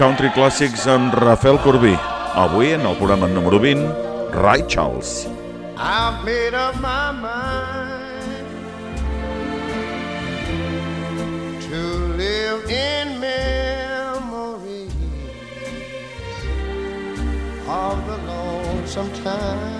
Country Classics amb Rafael Corbí. Avui, en el programa número 20, Ray Charles. I've made up my mind to live in memories of the lonesome time.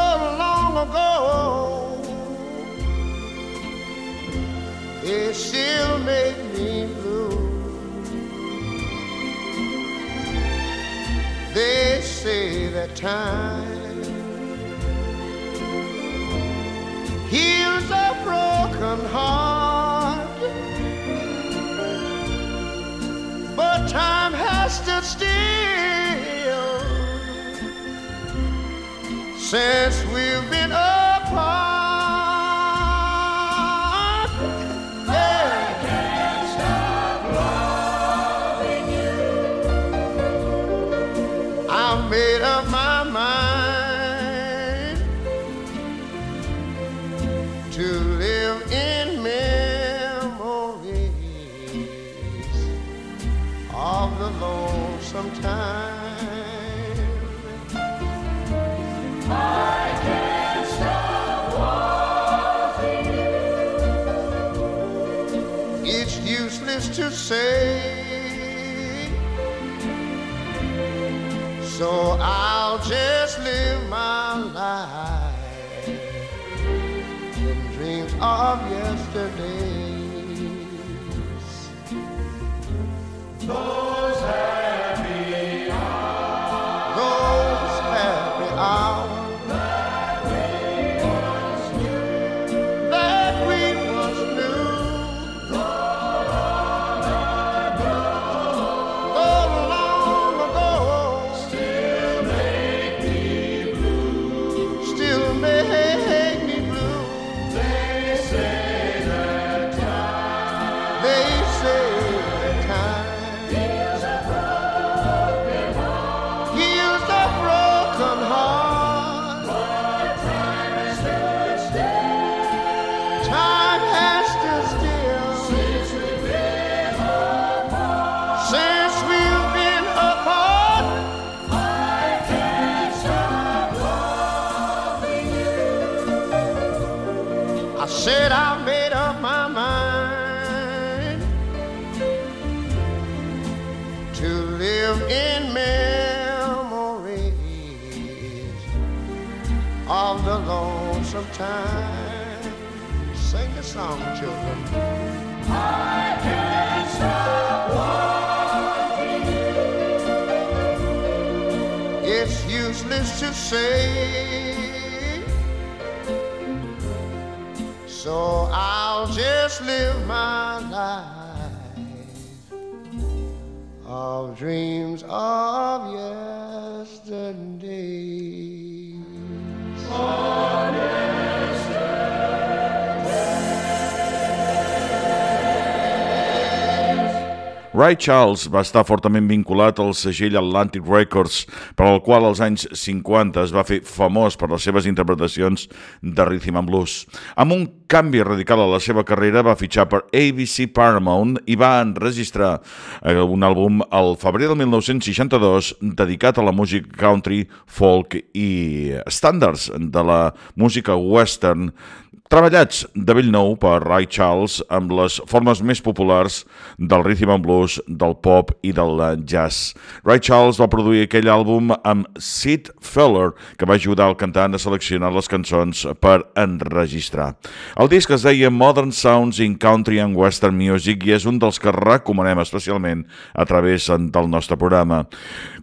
long ago, it still make me blue. They say that time heals a broken heart, but time has stood still since we've been the lonesome time. It's useless to say. So I'll just live my life in dreams of yesterdays. Those to say. So I'll just live my life of dreams of yesterday. Ray Charles va estar fortament vinculat al segell Atlantic Records, per al qual als anys 50 es va fer famós per les seves interpretacions de rhythm and blues. Amb un canvi radical a la seva carrera va fitxar per ABC Paramount i va enregistrar eh, un àlbum al febrer del 1962 dedicat a la música country, folk i standards de la música western treballats de bell nou per Ray Charles amb les formes més populars del rhythm and blues, del pop i del jazz. Ray Charles va produir aquell àlbum amb Sid Feller, que va ajudar el cantant a seleccionar les cançons per enregistrar. El disc es deia Modern Sounds in Country and Western Music i és un dels que recomanem especialment a través del nostre programa.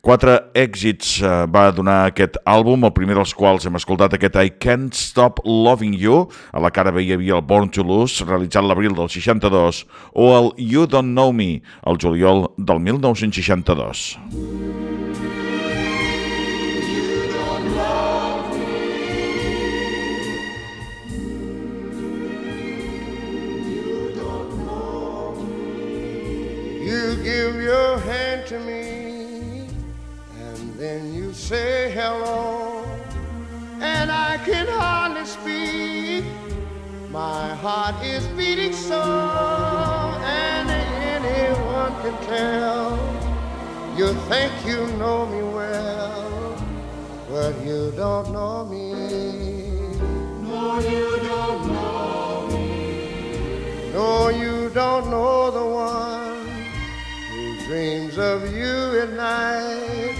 Quatre èxits eh, va donar aquest àlbum, el primer dels quals hem escoltat aquest I Can't Stop Loving You, a la cara B hi havia el Born to Lose, realitzat l'abril del 62, o el You Don't Know Me, el juliol del 1962. You give your hand to me, and then you say hello, and I can hardly speak. My heart is beating so, and anyone can tell. You think you know me well, but you don't know me. No, you don't know me. No, you don't know the one who dreams of you at night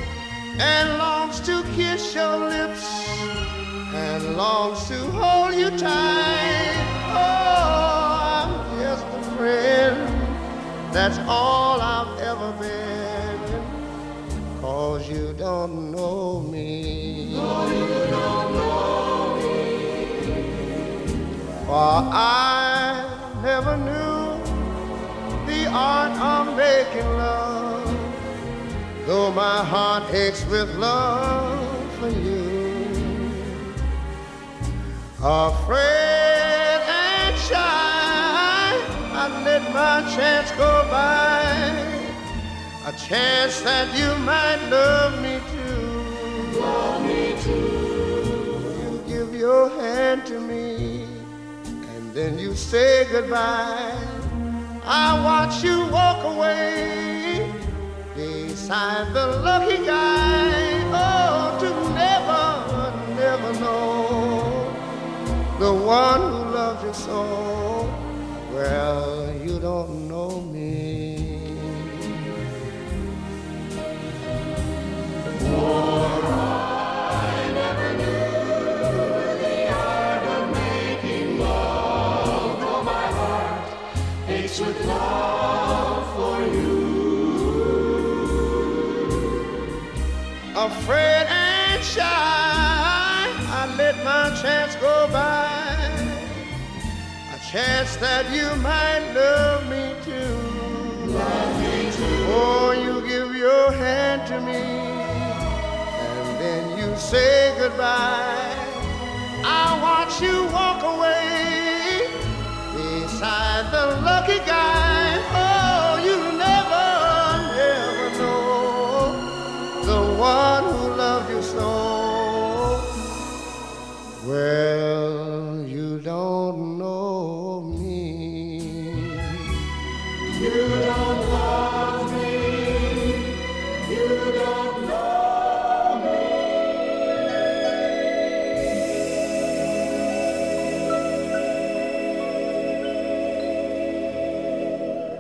and longs to kiss your lips longs to hold you tight. Oh, I'm just a friend. That's all I've ever been. Cause you don't know me. No, you don't know me. For I never knew the art of making love. Though my heart aches with love for you. Afraid and shy, I let my chance go by. A chance that you might love me too. Love me too. You give your hand to me, and then you say goodbye. I watch you walk away beside the lucky guy. Oh, to never, never know the one who loves you so. Well, you don't know me. For I never knew the art of making love, though my heart aches with love for you. Afraid and shy. Chance that you might love me too. Love me too. Oh, you give your hand to me, and then you say goodbye. I watch you walk away beside the lucky guy.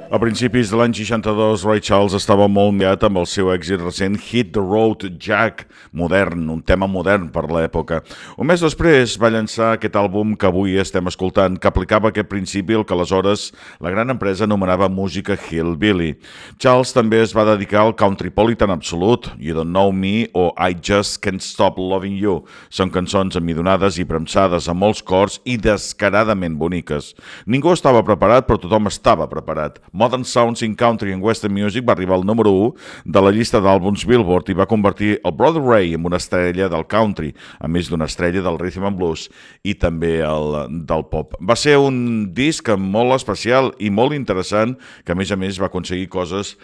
A principis de l'any 62, Ray Charles estava molt mirat amb el seu èxit recent Hit the Road Jack, modern, un tema modern per l'època. Un mes després va llançar aquest àlbum que avui estem escoltant, que aplicava aquest principi el que aleshores la gran empresa anomenava música hillbilly. Charles també es va dedicar al countrypolitan absolut, You Don't Know Me o I Just Can't Stop Loving You. Són cançons amidonades i premsades amb molts cors i descaradament boniques. Ningú estava preparat, però tothom estava preparat. Modern Sounds in Country and Western Music va arribar al número 1 de la llista d'àlbums Billboard i va convertir el Brother Ray en una estrella del country, a més d'una estrella del rhythm and blues i també el del pop. Va ser un disc molt especial i molt interessant que a més a més va aconseguir coses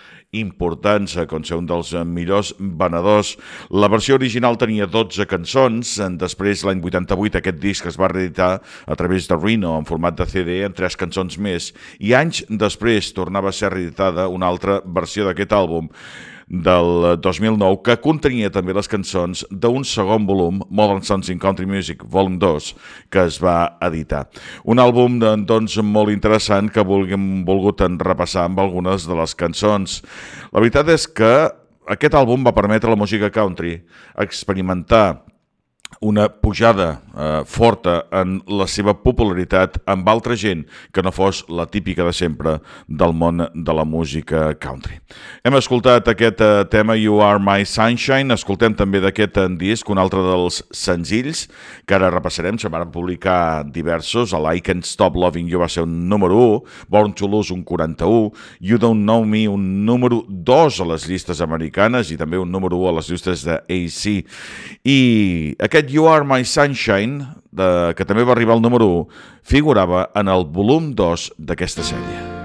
importants, com ser un dels millors venedors. La versió original tenia 12 cançons, després l'any 88 aquest disc es va reeditar a través de Rhino en format de CD amb tres cançons més i anys després tornava a ser reeditada una altra versió d'aquest àlbum del 2009 que contenia també les cançons d'un segon volum, Modern Sons in Country Music, volum 2, que es va editar. Un àlbum doncs, molt interessant que vulguem volgut repassar amb algunes de les cançons. La veritat és que aquest àlbum va permetre a la música country experimentar una pujada eh, forta en la seva popularitat amb altra gent que no fos la típica de sempre del món de la música country. Hem escoltat aquest eh, tema You Are My Sunshine, escoltem també d'aquest eh, disc un altre dels senzills que ara repassarem, se van publicar diversos, el I Can't Stop Loving You va ser un número 1, Born to Lose un 41, You Don't Know Me un número 2 a les llistes americanes i també un número 1 a les llistes de AC. I aquest aquest You Are My Sunshine, de, que també va arribar al número 1, figurava en el volum 2 d'aquesta sèrie.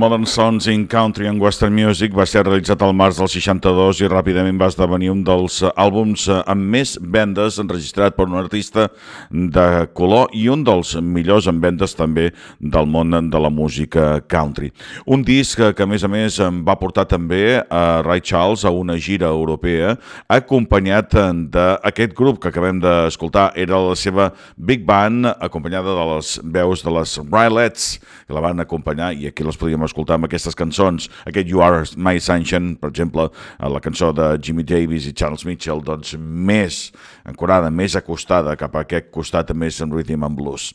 Modern Sounds in Country and Western Music va ser realitzat al març del 62 i ràpidament va esdevenir un dels àlbums amb més vendes enregistrat per un artista de color i un dels millors en vendes també del món de la música country. Un disc que a més a més va portar també a Ray Charles a una gira europea acompanyat d'aquest grup que acabem d'escoltar era la seva Big Band acompanyada de les veus de les Rylets que la van acompanyar i aquí les podíem escoltar amb aquestes cançons, aquest You Are My Sunshine, per exemple, la cançó de Jimmy Davis i Charles Mitchell, doncs més encorada, més acostada cap a aquest costat més en rhythm and blues.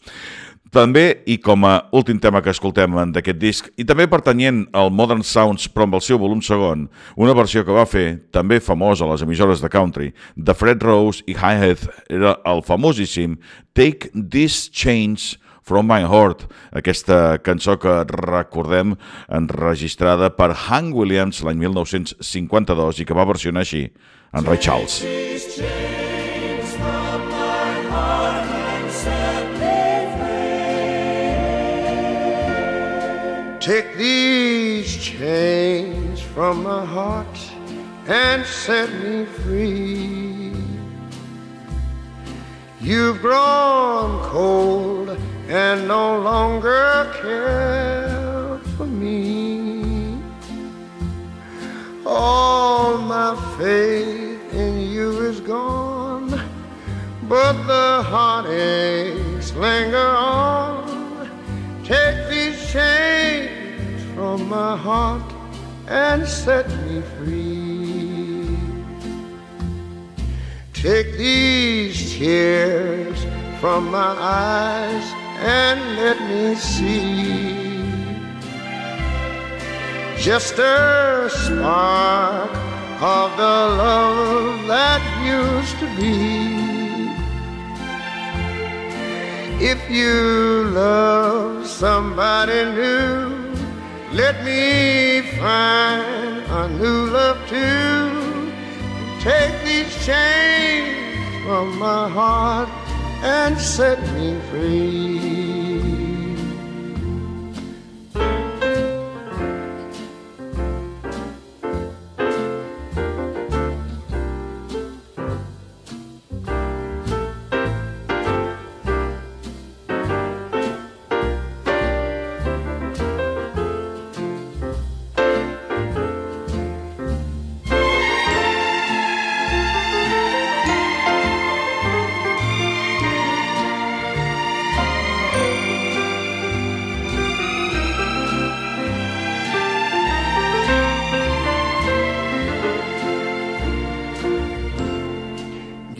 També, i com a últim tema que escoltem d'aquest disc, i també pertanyent al Modern Sounds, però amb el seu volum segon, una versió que va fer, també famosa a les emissores de country, de Fred Rose i Hi-Hat, era el famosíssim Take This Change From My Heart, aquesta cançó que recordem enregistrada per Hank Williams l'any 1952 i que va versionar així en Ray Charles. Take these chains from my heart and set me free. You've grown cold and no longer care for me. All my faith in you is gone, but the heartaches linger on. Take these chains from my heart and set me free. Take these tears from my eyes and let me see just a spark of the love that used to be. If you love somebody new, let me find a new love too. Take these chains from my heart and set me free.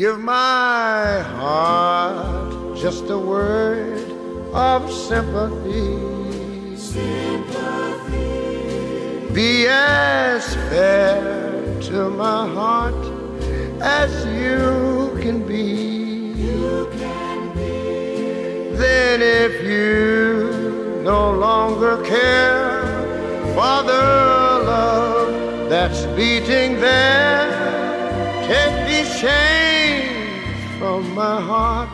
Give my heart just a word of sympathy. Be as fair to my heart as you can be. Then, if you no longer care for the love that's beating there, from my heart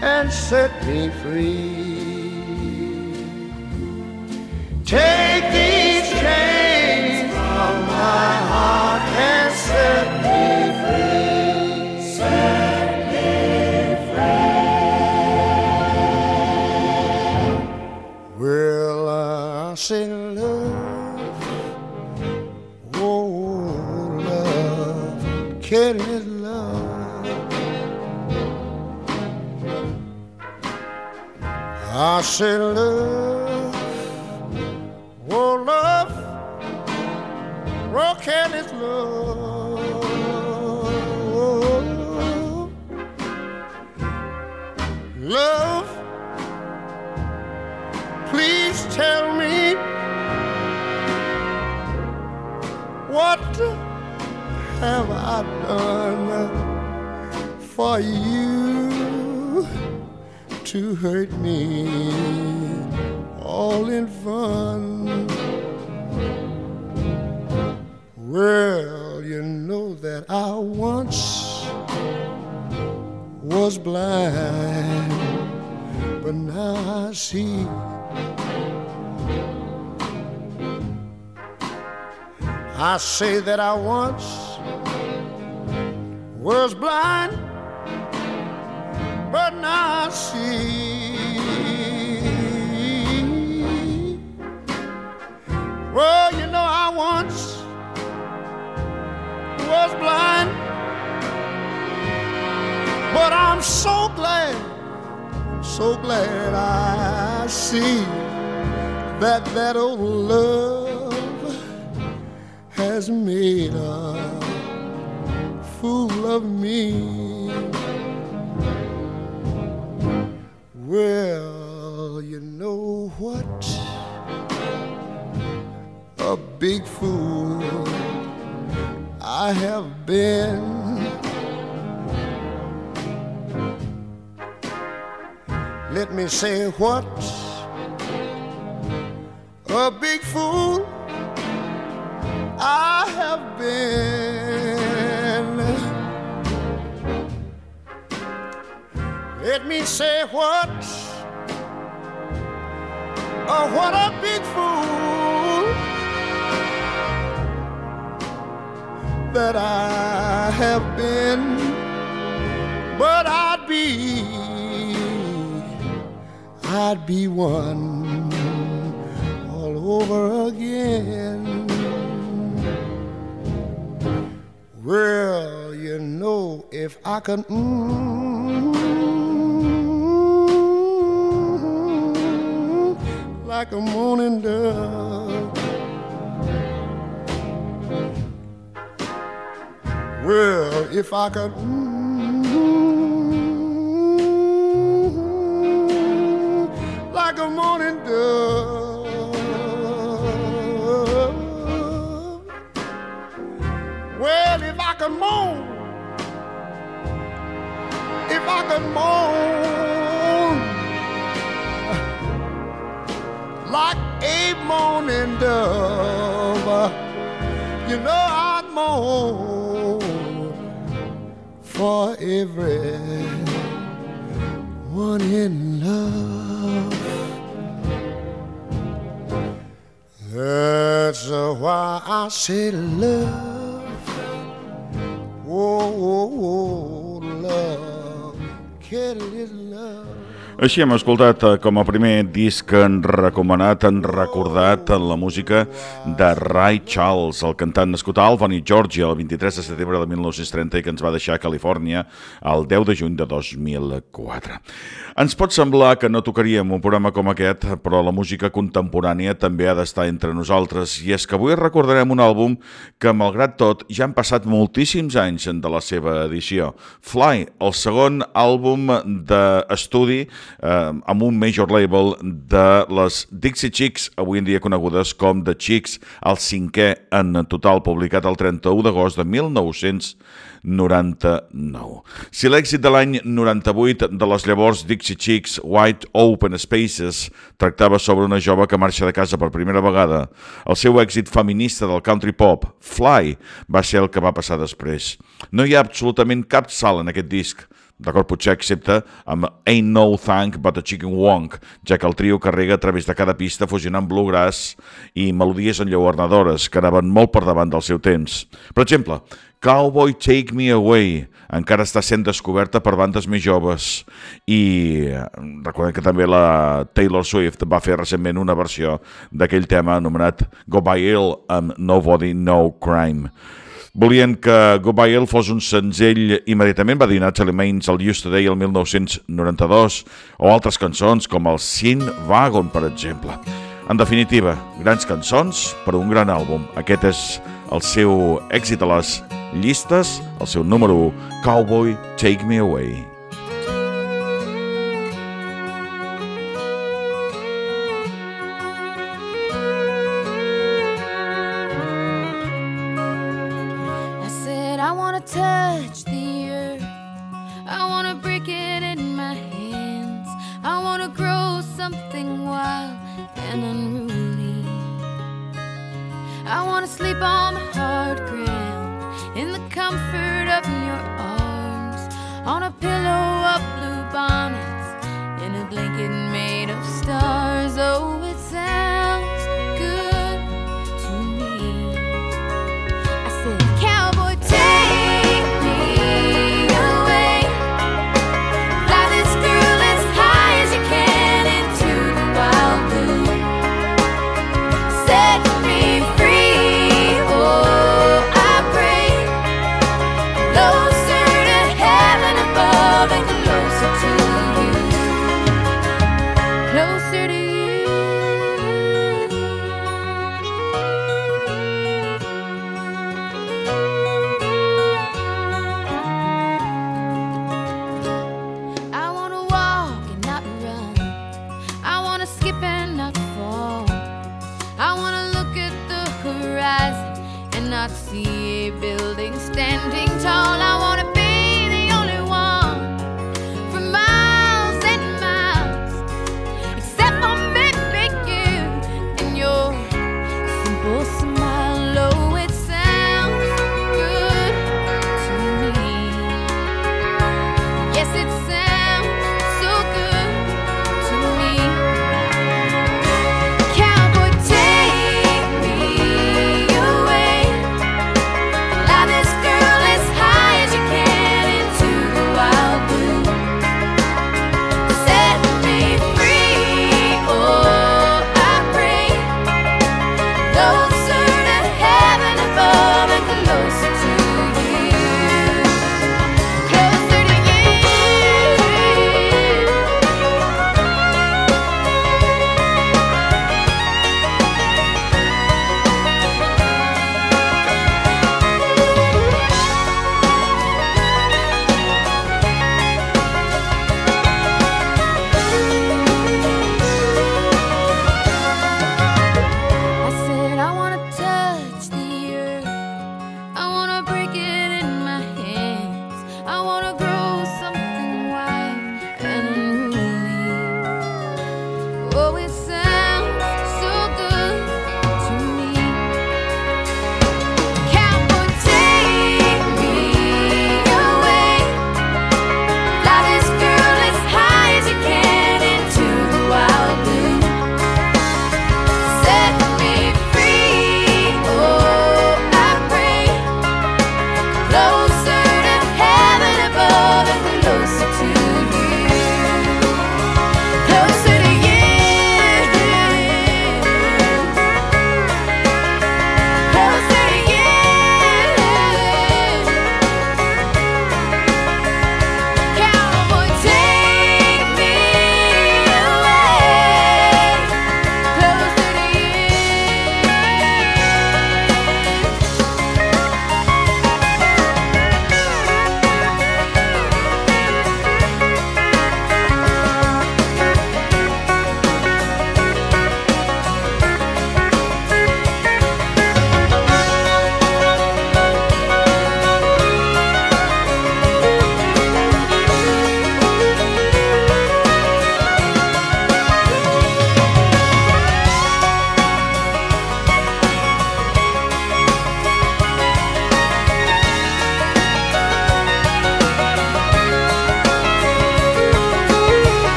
and set me free. Take these chains from my heart and I say love, oh love, oh careless love. Love, please tell me what have I done for you to hurt me all in fun? Well, you know that I once was blind, but now I see. I say that I once was blind, but now I see. Well, you know, I once was blind, but I'm so glad, so glad I see that that old love has made a fool of me. Well, you know what? A big fool I have been. Let me say what? A big fool I have been. Let me say what? Oh, what a big fool that I have been. But I'd be, I'd be one all over again. Well, you know, if I can. Mm, like a morning dove. Well, if I could. Mm, like a morning dove. Well, if I could moan, if I could moan like a morning dove, you know I'd moan for every one in love. That's why I say love. Oh, oh, oh love. Kelly love. Així hem escoltat eh, com a primer disc en recomanat, en recordat en la música de Ray Charles, el cantant nascut a Albany, Georgia, el 23 de setembre de 1930 i que ens va deixar a Califòrnia el 10 de juny de 2004. Ens pot semblar que no tocaríem un programa com aquest, però la música contemporània també ha d'estar entre nosaltres, i és que avui recordarem un àlbum que, malgrat tot, ja han passat moltíssims anys de la seva edició. Fly, el segon àlbum d'estudi eh, amb un major label de les Dixie Chicks, avui en dia conegudes com The Chicks, el cinquè en total, publicat el 31 d'agost de 1999. Si l'èxit de l'any 98 de les llavors Dixie Chicks White Open Spaces tractava sobre una jove que marxa de casa per primera vegada, el seu èxit feminista del country pop, Fly, va ser el que va passar després. No hi ha absolutament cap salt en aquest disc, d'acord, potser excepte amb Ain't No Thank But a Chicken Wonk, ja que el trio carrega a través de cada pista fusionant bluegrass i melodies enlluernadores que anaven molt per davant del seu temps. Per exemple, Cowboy Take Me Away encara està sent descoberta per bandes més joves i recordem que també la Taylor Swift va fer recentment una versió d'aquell tema anomenat Go By Ill amb Nobody No Crime. Volien que Goodbye fos un senzill immediatament va dir Natalie Maines el Used Today el 1992 o altres cançons com el Sin Wagon, per exemple. En definitiva, grans cançons per un gran àlbum. Aquest és el seu èxit a les llistes, el seu número 1, Cowboy Take Me Away.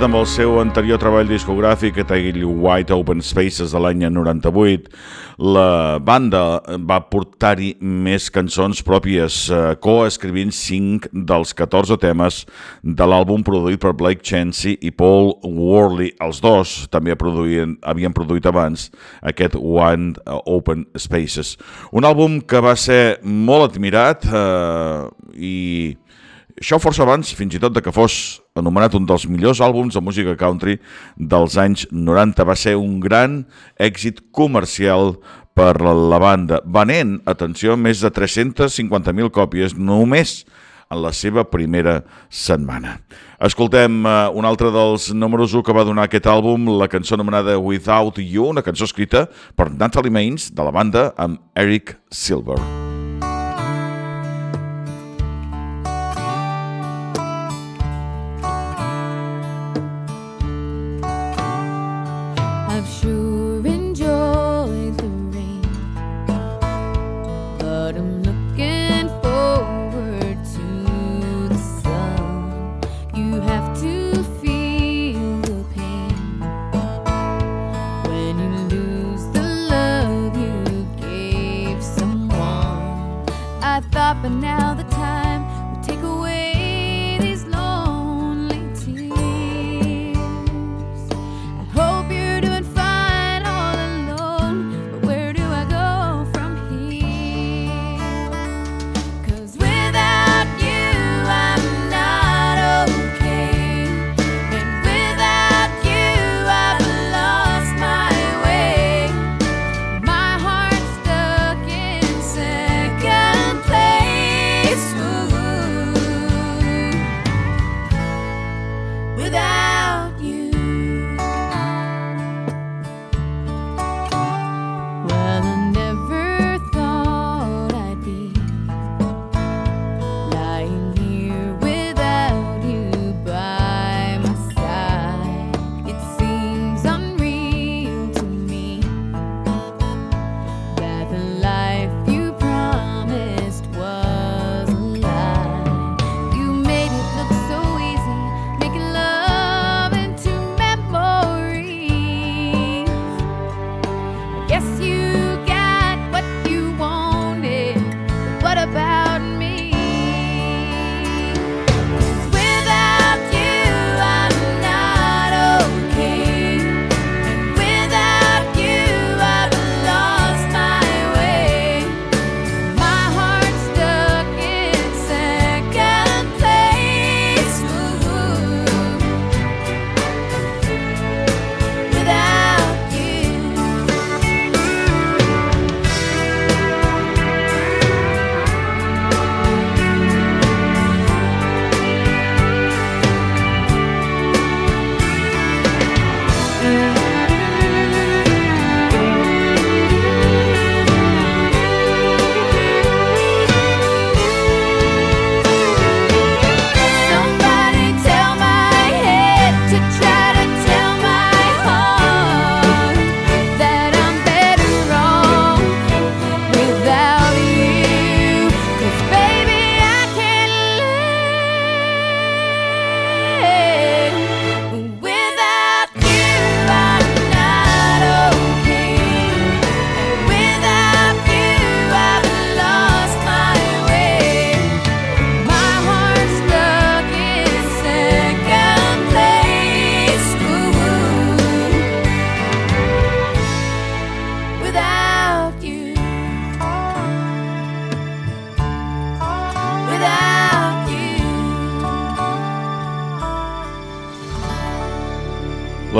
Comparat amb el seu anterior treball discogràfic, Tail White Open Spaces de l'any 98, la banda va portar-hi més cançons pròpies, eh, coescrivint 5 dels 14 temes de l'àlbum produït per Blake Chansey i Paul Worley. Els dos també produïen, havien produït abans aquest One Open Spaces. Un àlbum que va ser molt admirat eh, i això força abans, fins i tot de que fos anomenat un dels millors àlbums de música country dels anys 90. Va ser un gran èxit comercial per la banda, venent, atenció, més de 350.000 còpies només en la seva primera setmana. Escoltem uh, un altre dels números 1 que va donar aquest àlbum, la cançó anomenada Without You, una cançó escrita per Natalie Maines, de la banda, amb Eric Silver. I've sure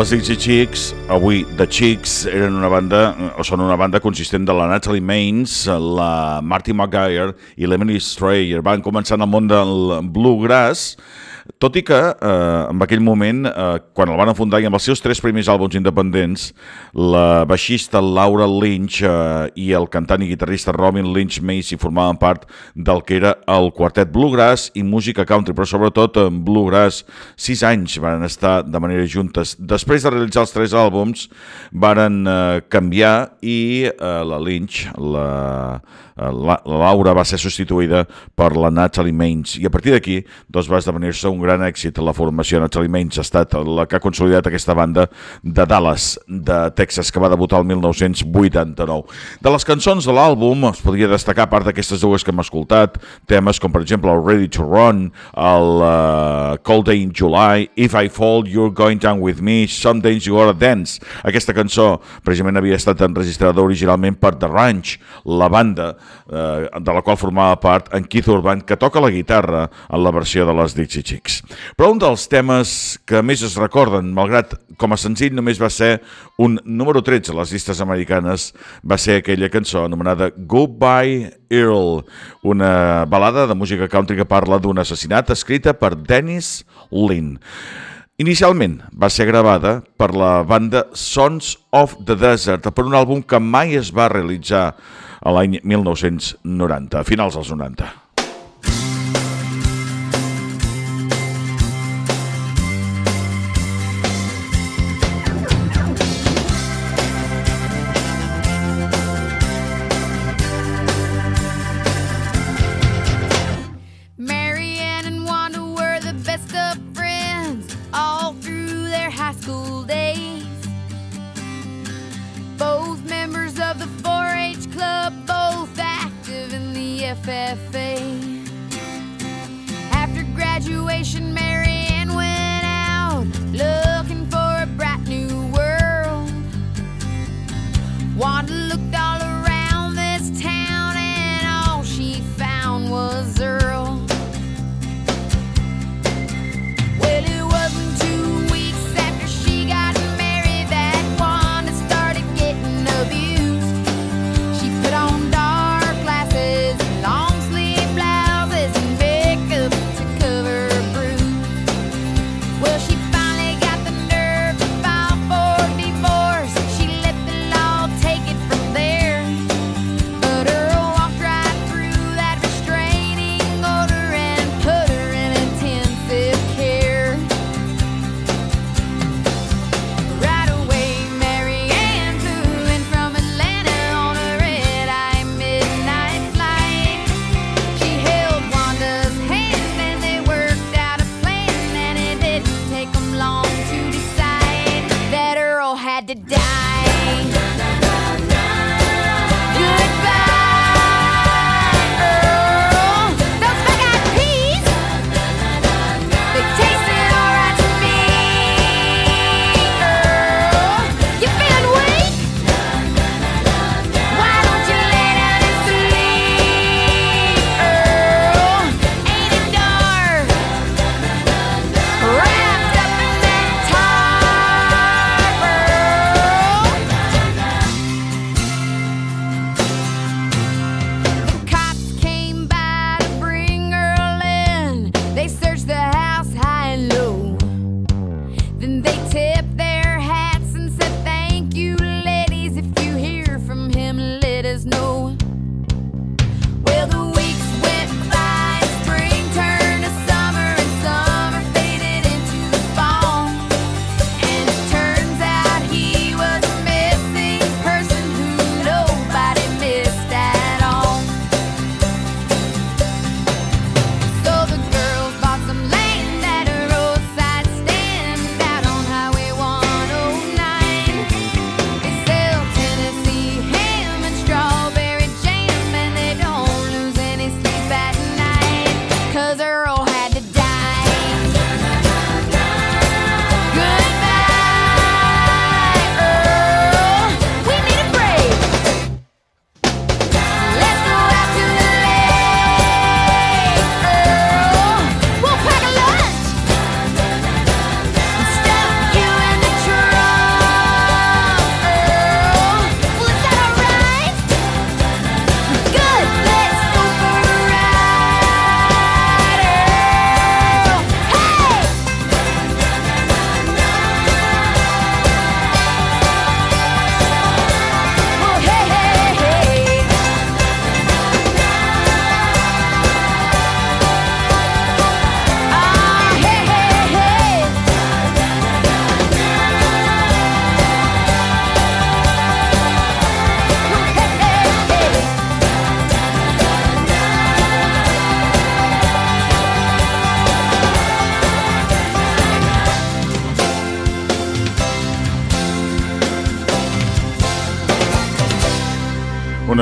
Les Dixie Chicks, avui The Chicks, eren una banda, o són una banda consistent de la Natalie Maines, la Marty McGuire i l'Emily Strayer. Van començar en el món del bluegrass, tot i que eh, en aquell moment, eh, quan el van fundar i amb els seus tres primers àlbums independents, la baixista Laura Lynch eh, i el cantant i guitarrista Robin Lynch Macy formaven part del que era el quartet Bluegrass i música country, però sobretot en Bluegrass. Sis anys van estar de manera juntes. Després de realitzar els tres àlbums, varen eh, canviar i eh, la Lynch, la la, Laura va ser substituïda per la Natalie Maines i a partir d'aquí doncs, va esdevenir-se un un gran èxit. La formació Natalie Maines ha estat la que ha consolidat aquesta banda de Dallas, de Texas, que va debutar el 1989. De les cançons de l'àlbum es podria destacar, part d'aquestes dues que hem escoltat, temes com per exemple el Ready to Run, el uh, Cold Day in July, If I Fall, You're Going Down With Me, Some Days You Gotta Dance. Aquesta cançó precisament havia estat enregistrada originalment per The Ranch, la banda eh, de la qual formava part en Keith Urban, que toca la guitarra en la versió de les Dixie Chicks. Però un dels temes que més es recorden, malgrat com a senzill només va ser un número 13 a les llistes americanes, va ser aquella cançó anomenada Goodbye Earl, una balada de música country que parla d'un assassinat escrita per Dennis Lynn. Inicialment va ser gravada per la banda Sons of the Desert per un àlbum que mai es va realitzar a l'any 1990, a finals dels 90.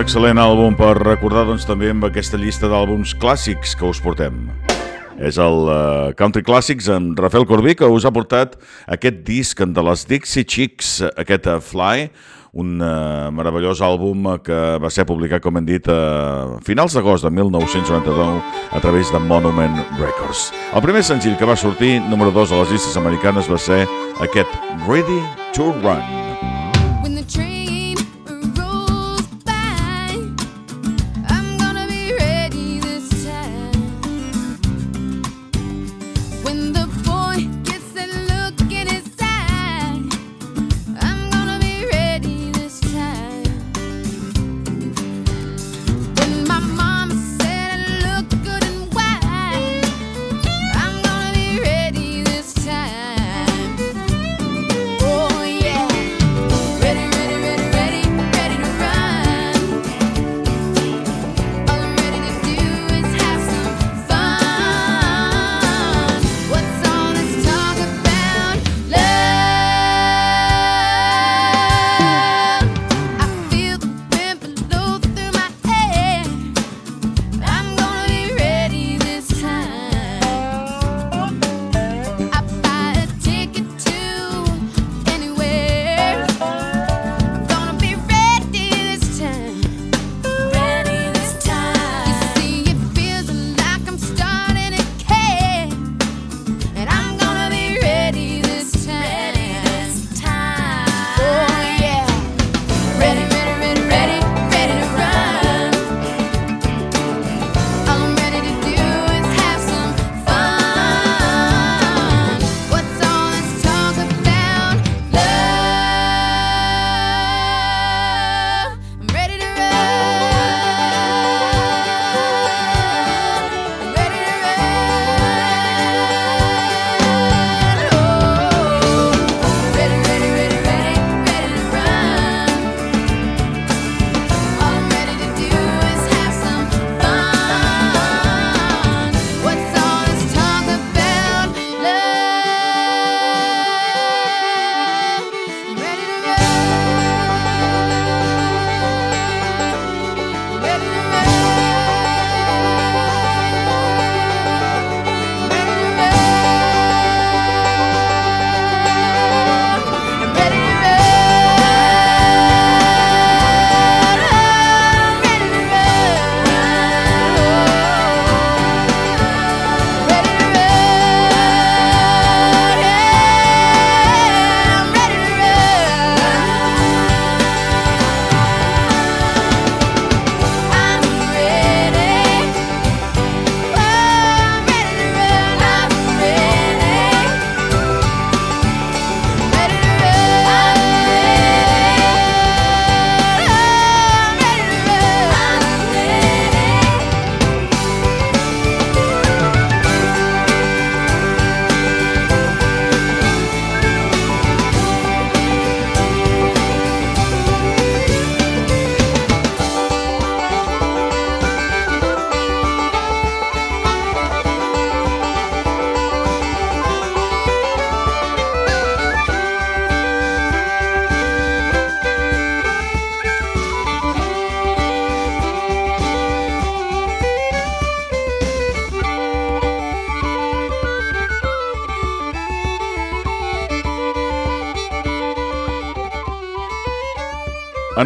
Excel·lent àlbum per recordar doncs, també amb aquesta llista d'àlbums clàssics que us portem. És el uh, Country Classics amb Rafael Corbí que us ha portat aquest disc de les Dixie Chicks, aquest uh, Fly, un uh, meravellós àlbum que va ser publicat, com hem dit, a finals d'agost de 1999 a través de Monument Records. El primer senzill que va sortir, número 2 a les llistes americanes, va ser aquest Ready to Run.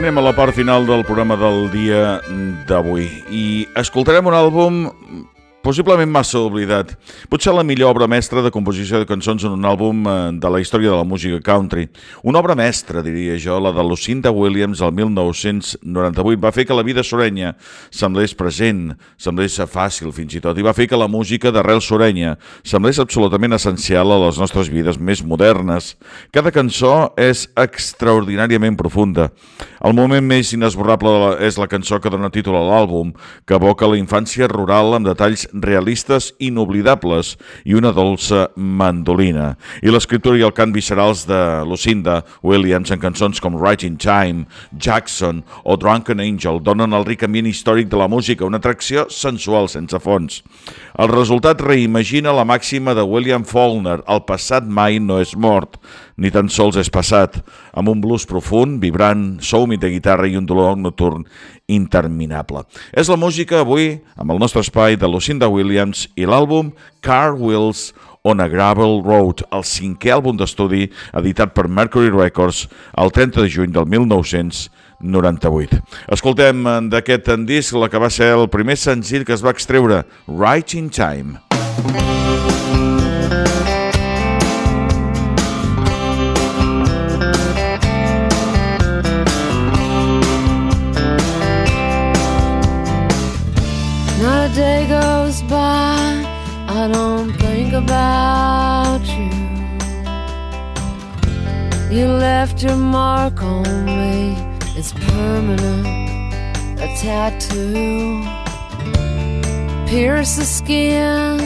Anem a la part final del programa del dia d'avui. I escoltarem un àlbum possiblement massa oblidat. Potser la millor obra mestra de composició de cançons en un àlbum eh, de la història de la música country. Una obra mestra, diria jo, la de Lucinda Williams el 1998. Va fer que la vida sorenya semblés present, semblés fàcil fins i tot, i va fer que la música d'arrel sorenya semblés absolutament essencial a les nostres vides més modernes. Cada cançó és extraordinàriament profunda. El moment més inesborrable és la cançó que dona títol a l'àlbum, que evoca la infància rural amb detalls realistes inoblidables i una dolça mandolina. I l'escriptura i el cant viscerals de Lucinda Williams en cançons com in Time, Jackson o Drunken Angel donen el ric ambient històric de la música, una atracció sensual sense fons. El resultat reimagina la màxima de William Faulkner, el passat mai no és mort, ni tan sols és passat, amb un blues profund, vibrant, so humit de guitarra i un dolor nocturn interminable. És la música avui amb el nostre espai de Lucinda Williams i l'àlbum Car Wheels on a Gravel Road, el cinquè àlbum d'estudi editat per Mercury Records el 30 de juny del 1998. Escoltem d'aquest disc la que va ser el primer senzill que es va extreure, Right in Time. Day goes by, I don't think about you. You left your mark on me, it's permanent, a tattoo. Pierce the skin,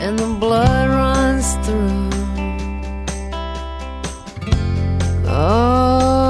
and the blood runs through. Oh.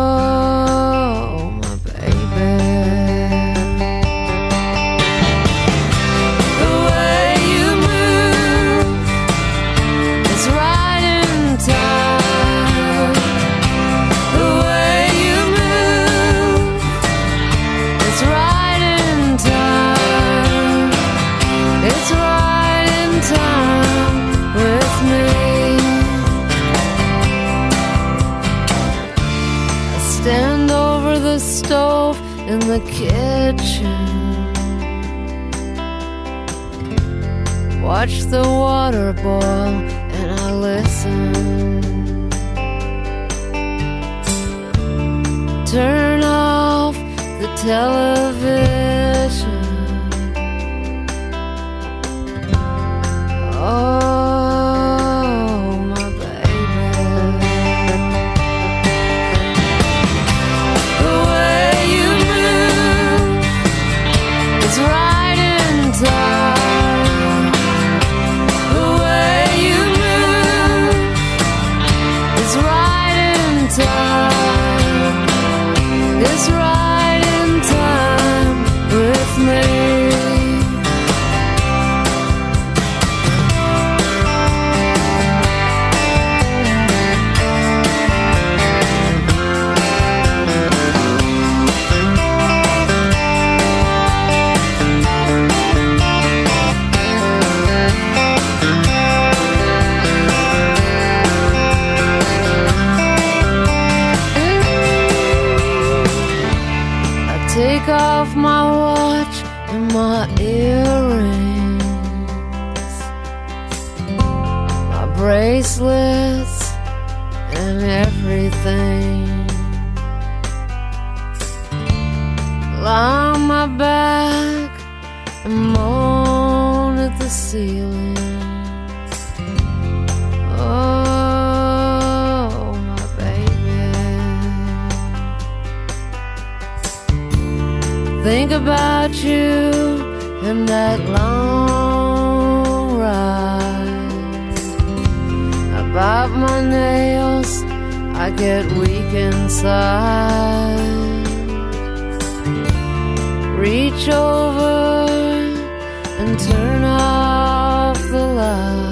bracelets and everything. Lie on my back and moan at the ceiling. Oh, my baby. Think about you and that long about my nails, I get weak inside. Reach over and turn off the light.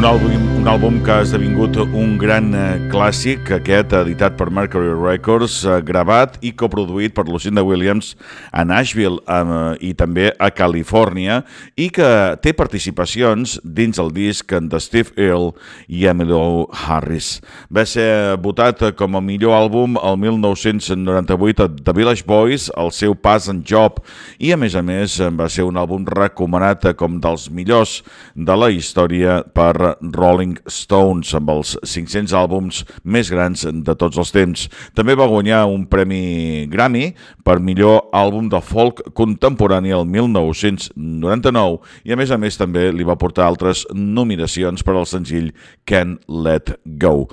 Ronaldo Un àlbum que ha esdevingut un gran eh, clàssic, aquest editat per Mercury Records, eh, gravat i coproduït per Lucinda Williams a Nashville eh, i també a Califòrnia i que té participacions dins el disc de Steve Earle i Emilio Harris. Va ser votat com a millor àlbum el 1998 a The Village Boys, el seu pas en job i a més a més va ser un àlbum recomanat com dels millors de la història per Rolling Rolling Stones amb els 500 àlbums més grans de tots els temps. També va guanyar un premi Grammy per millor àlbum de folk contemporani el 1999 i a més a més també li va portar altres nominacions per al senzill Can't Let Go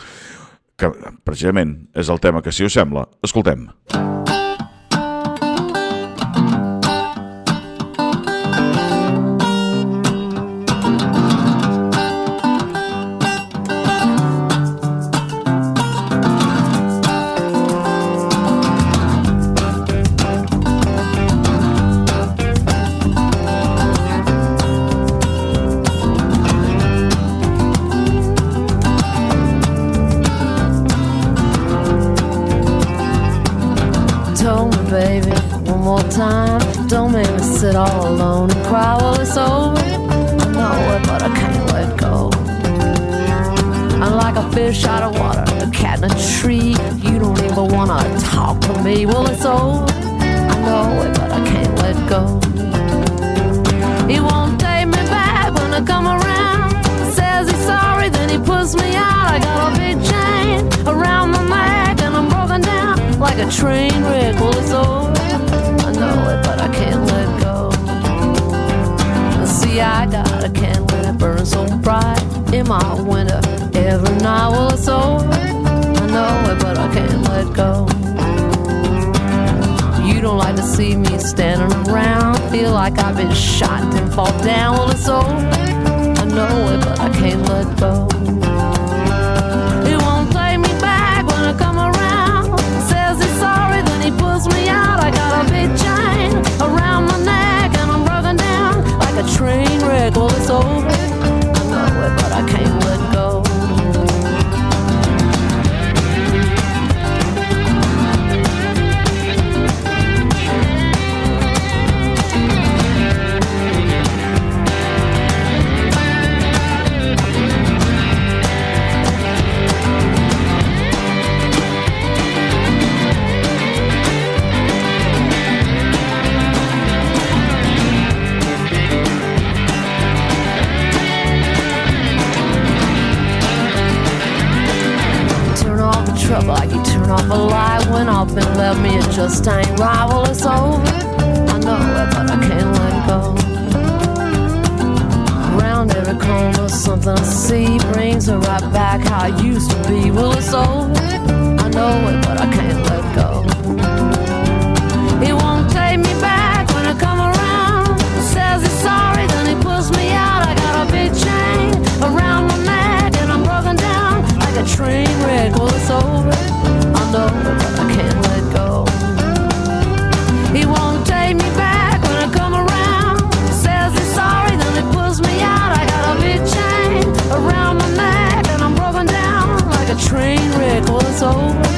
que precisament és el tema que si us sembla, escoltem. in a tree. You don't even wanna talk to me. Well, it's over. I know it, but I can't let go. He won't take me back when I come around. Says he's sorry, then he puts me out. I got a big chain around my neck, and I'm broken down like a train wreck. Well, it's over. I know it, but I can't let go. See, I got a candle that burns so bright in my window every night. Well, it's over go. You don't like to see me standing around. Feel like I've been shot and fall down. Well, it's over. I know it, but I can't let go. It won't play me back when I come around. Says he's sorry, then he pulls me out. I got a big chain around my neck, and I'm broken down like a train wreck. Well, it's over. Escoltem. just ain't right. Well, it's over. I know it, but I can't let go. Around every corner, something I see brings her right back how I used to be. Well, it's over. I know it, but I can't let go. He won't take me back when I come around. Says he's sorry, then he pulls me I can't let go. He won't take me back when I come around. Says he's sorry, then he pulls me out. I got a big chain around my neck, and I'm broken down like a train wreck. It's over.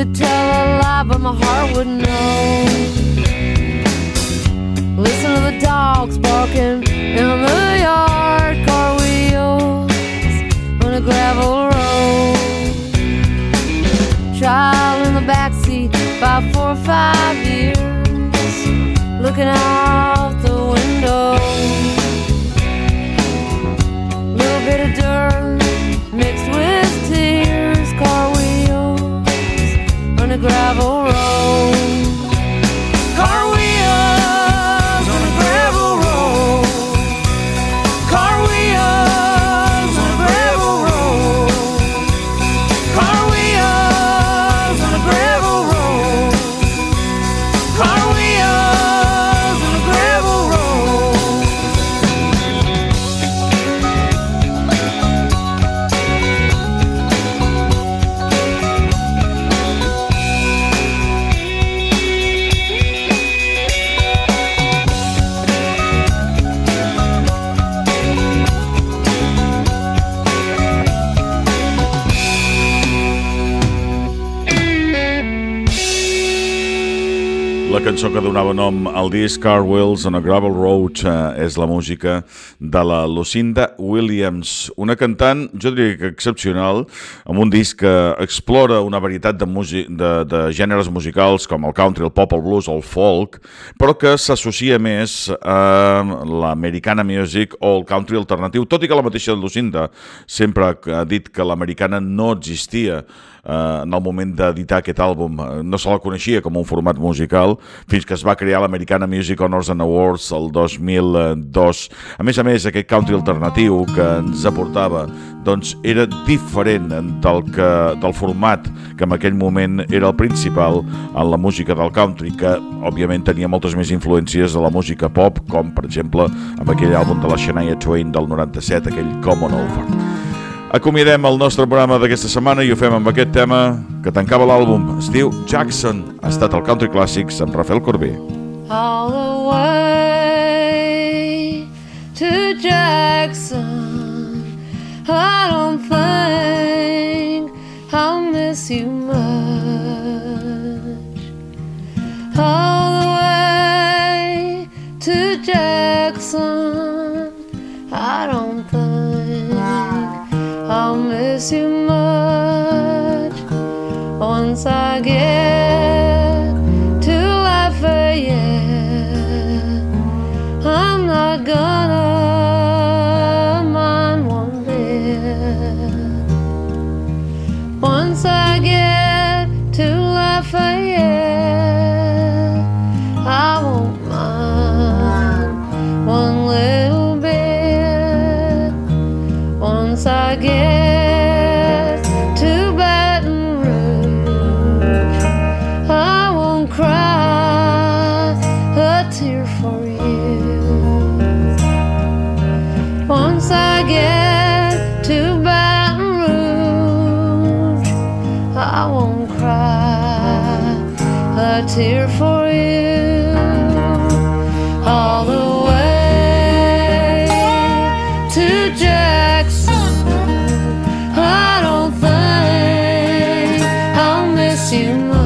Could tell a lie, but my heart would know. Listen to the dogs barking in the yard, car wheels on a gravel road. Child in the backseat, about four or five years, looking out the window little bit of dirt mixed with tears, car gravel cançó que donava nom al disc Car Wheels on a Gravel Road eh, és la música de la Lucinda Williams, una cantant, jo diria que excepcional, amb un disc que explora una varietat de, de, de gèneres musicals com el country, el pop, el blues, el folk, però que s'associa més a l'americana music o el country alternatiu, tot i que la mateixa Lucinda sempre ha dit que l'americana no existia en el moment d'editar aquest àlbum. Eh, No se la coneixia com un format musical fins que es va crear l'Americana Music Honors and Awards el 2002. A més a més, aquest country alternatiu que ens aportava doncs era diferent del, que, del format que en aquell moment era el principal en la música del country, que òbviament tenia moltes més influències de la música pop, com per exemple amb aquell àlbum de la Shania Twain del 97, aquell Common Over. Acomiadem el nostre programa d'aquesta setmana i ho fem amb aquest tema que tancava l'àlbum. Es diu Jackson. Ha estat el Country Classics amb Rafael Corbí. all the way to Jackson. I don't think I'll miss you much. All the way to Jackson. I don't miss you much once get in